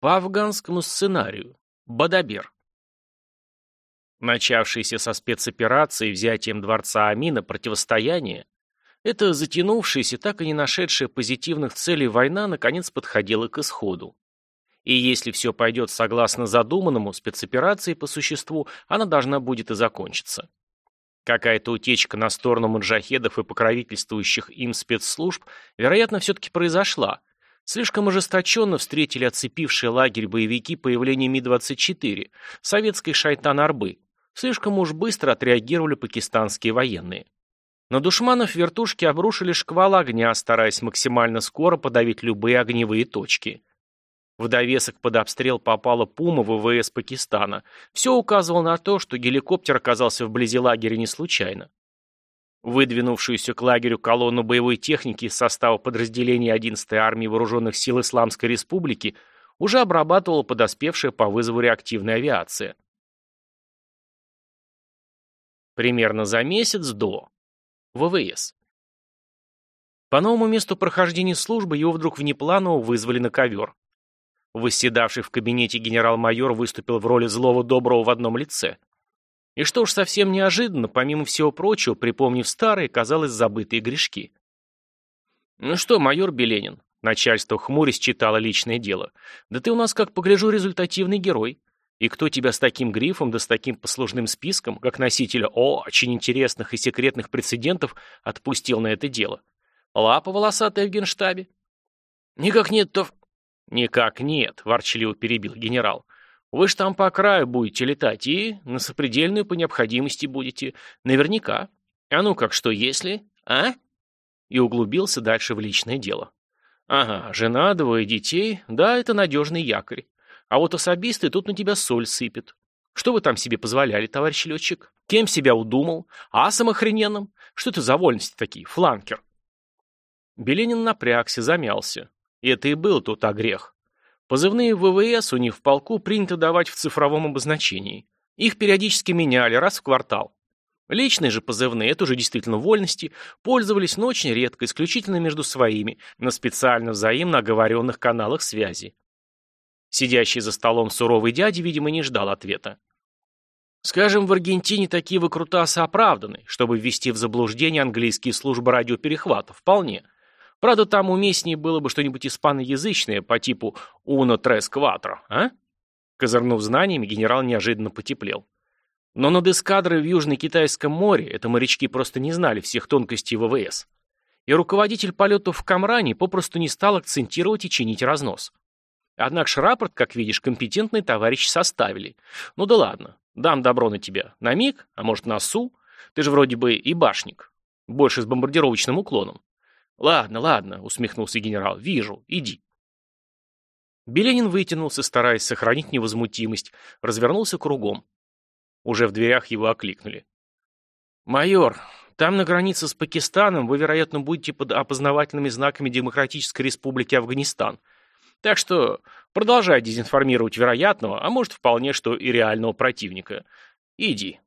По афганскому сценарию. Бадабер. Начавшееся со спецоперации взятием дворца Амина противостояние, эта затянувшаяся, так и не нашедшая позитивных целей война наконец подходила к исходу. И если все пойдет согласно задуманному, спецоперации по существу, она должна будет и закончиться. Какая-то утечка на сторону маджахедов и покровительствующих им спецслужб, вероятно, все-таки произошла. Слишком ожесточенно встретили оцепившие лагерь боевики появление Ми-24, советской шайтан-арбы. Слишком уж быстро отреагировали пакистанские военные. На душманов вертушки обрушили шквал огня, стараясь максимально скоро подавить любые огневые точки. В довесок под обстрел попала Пума ВВС Пакистана. Все указывало на то, что геликоптер оказался вблизи лагеря не случайно. Выдвинувшуюся к лагерю колонну боевой техники из состава подразделений 11-й армии Вооруженных сил Исламской Республики уже обрабатывала подоспевшая по вызову реактивная авиация. Примерно за месяц до. ВВС. По новому месту прохождения службы его вдруг внепланово вызвали на ковер. Восседавший в кабинете генерал-майор выступил в роли злого доброго в одном лице. И что уж совсем неожиданно, помимо всего прочего, припомнив старые, казалось, забытые грешки. «Ну что, майор Беленин?» Начальство хмурясь читало личное дело. «Да ты у нас, как погляжу, результативный герой. И кто тебя с таким грифом, да с таким послужным списком, как носителя очень интересных и секретных прецедентов, отпустил на это дело? Лапа волосатая в генштабе?» «Никак нет, то «Никак нет», — ворчливо перебил генерал. «Вы ж там по краю будете летать и на сопредельную по необходимости будете. Наверняка. А ну как что если, а?» И углубился дальше в личное дело. «Ага, жена, двое детей. Да, это надежный якорь. А вот особисты тут на тебя соль сыпят. Что вы там себе позволяли, товарищ летчик? Кем себя удумал? Асом охрененным? Что это за вольности такие? Фланкер?» Беленин напрягся, замялся. И это и был тот огрех. Позывные ВВС у них в полку принято давать в цифровом обозначении. Их периодически меняли раз в квартал. Личные же позывные, это уже действительно вольности, пользовались, но очень редко, исключительно между своими, на специально взаимно оговоренных каналах связи. Сидящий за столом суровый дядя, видимо, не ждал ответа. Скажем, в Аргентине такие выкрутасы оправданы, чтобы ввести в заблуждение английские службы радиоперехвата, вполне – Правда, там уместнее было бы что-нибудь испаноязычное по типу «Uno tres cuatro», а? Козырнув знаниями, генерал неожиданно потеплел. Но над эскадрой в Южно-Китайском море это морячки просто не знали всех тонкостей ВВС. И руководитель полетов в Камране попросту не стал акцентировать и чинить разнос. Однако ж рапорт, как видишь, компетентные товарищи составили. Ну да ладно, дам добро на тебя. На миг, а может на СУ? Ты же вроде бы и башник. Больше с бомбардировочным уклоном. «Ладно, ладно», — усмехнулся генерал. «Вижу. Иди». Беленин вытянулся, стараясь сохранить невозмутимость, развернулся кругом. Уже в дверях его окликнули. «Майор, там на границе с Пакистаном вы, вероятно, будете под опознавательными знаками Демократической Республики Афганистан. Так что продолжай дезинформировать вероятного, а может вполне что и реального противника. Иди».